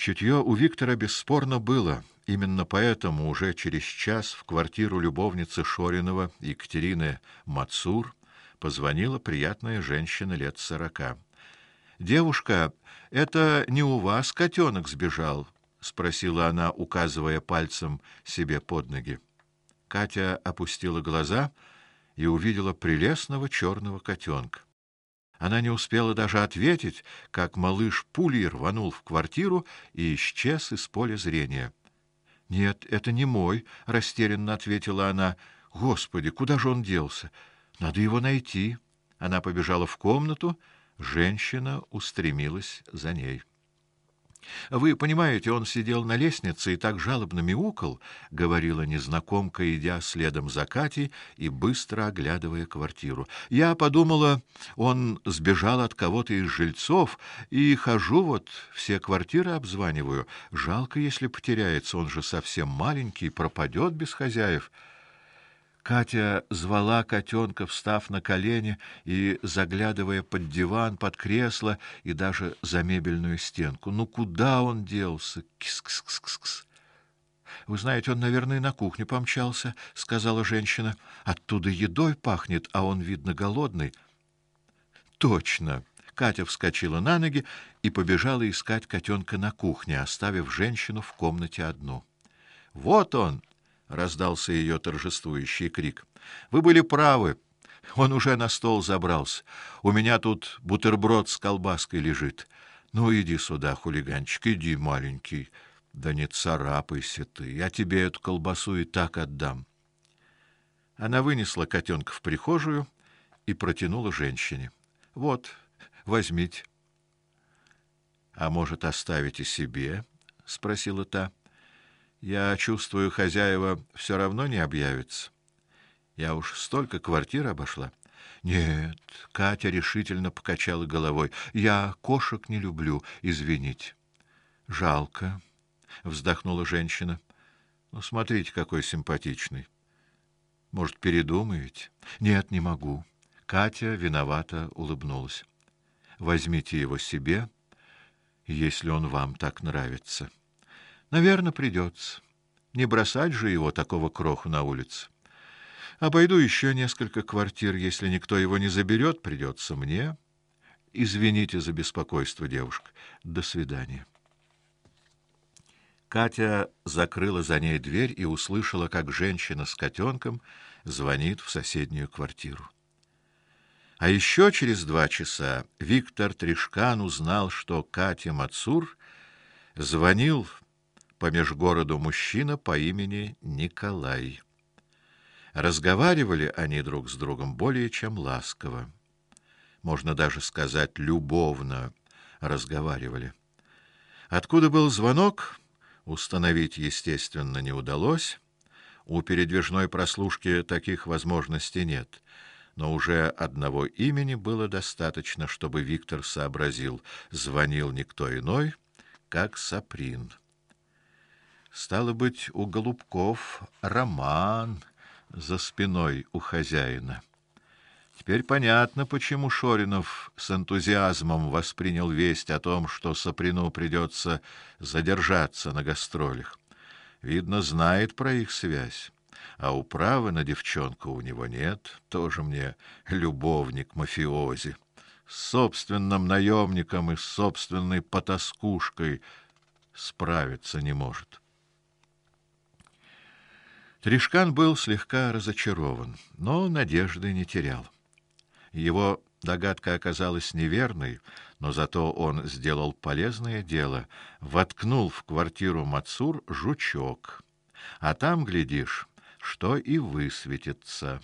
Чутье у Виктора бесспорно было. Именно поэтому уже через час в квартиру любовницы Шоринова Екатерины Мацур позвонила приятная женщина лет сорока. Девушка, это не у вас котенок сбежал, спросила она, указывая пальцем себе под ноги. Катя опустила глаза и увидела прелестного черного котенка. Она не успела даже ответить, как малыш пулей рванул в квартиру и исчез из поля зрения. "Нет, это не мой", растерянно ответила она. "Господи, куда же он делся? Надо его найти". Она побежала в комнату, женщина устремилась за ней. Вы понимаете, он сидел на лестнице и так жалобно мяукал, говорила незнакомка, идя следом за Катей и быстро оглядывая квартиру. Я подумала, он сбежал от кого-то из жильцов, и хожу вот все квартиры обзваниваю. Жалко, если потеряется, он же совсем маленький, пропадет без хозяев. Катя звала котенка, встав на колени и заглядывая под диван, под кресло и даже за мебельную стенку. Ну куда он делся? Кис-кис-кис-кис. Вы знаете, он, наверное, на кухню помчался, сказала женщина. Оттуда едой пахнет, а он видно голодный. Точно. Катя вскочила на ноги и побежала искать котенка на кухне, оставив женщину в комнате одну. Вот он, раздался ее торжествующий крик. Вы были правы. Он уже на стол забрался. У меня тут бутерброд с колбаской лежит. Ну иди сюда, хулиганчик, иди, маленький. Да не царапайся ты. Я тебе эту колбасу и так отдам. Она вынесла котенка в прихожую и протянула женщине. Вот, возьмите. А может, оставите себе? спросила та. Я чувствую, хозяева все равно не объявятся. Я уж столько квартир обошла. Нет, Катя решительно покачала головой. Я кошек не люблю, извините. Жалко, вздохнула женщина. Ну смотрите, какой симпатичный. Может, передумаете? Нет, не могу. Катя виновато улыбнулась. Возьмите его себе, если он вам так нравится. Наверное, придется. Не бросать же его такого кроху на улице. Обойду еще несколько квартир, если никто его не заберет, придется мне. Извините за беспокойство, девушка. До свидания. Катя закрыла за ней дверь и услышала, как женщина с котенком звонит в соседнюю квартиру. А еще через два часа Виктор Тришкан узнал, что Катя Мацур звонил по межгороду мужчина по имени Николай. Разговаривали они друг с другом более чем ласково. Можно даже сказать, любовно разговаривали. Откуда был звонок, установить, естественно, не удалось. У передвижной прослушки таких возможностей нет. Но уже одного имени было достаточно, чтобы Виктор сообразил, звонил никто иной, как Саприн. Стало быть, у голубков роман за спиной у хозяина. Теперь понятно, почему Шоринов с энтузиазмом воспринял весть о том, что Саприну придется задержаться на гастролях. Видно, знает про их связь. А управы на девчонку у него нет, тоже мне любовник мафиози. С собственным наемником и с собственной потаскушкой справиться не может. Тришкан был слегка разочарован, но надежды не терял. Его догадка оказалась неверной, но зато он сделал полезное дело, воткнул в квартиру Мацур жучок. А там, глядишь, что и высветится.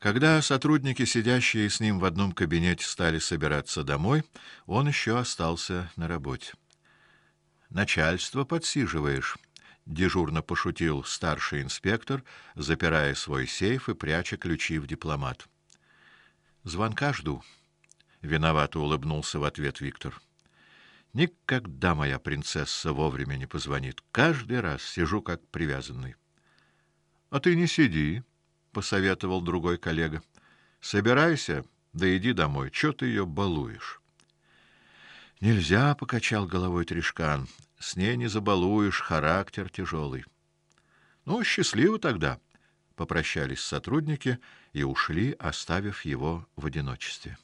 Когда сотрудники, сидящие с ним в одном кабинете, стали собираться домой, он еще остался на работе. Начальство подсиживаешь, дежурно пошутил старший инспектор, запирая свой сейф и пряча ключи в дипломат. Звонка жду. Виновато улыбнулся в ответ Виктор. Никогда моя принцесса вовремя не позвонит. Каждый раз сижу как привязанный. А ты не сиди, посоветовал другой коллега. Собирайся, да иди домой. Что ты ее балуешь? Нельзя, покачал головой Тришкан. С ней не забалуешь, характер тяжелый. Ну, счастливо тогда. Попрощались сотрудники и ушли, оставив его в одиночестве.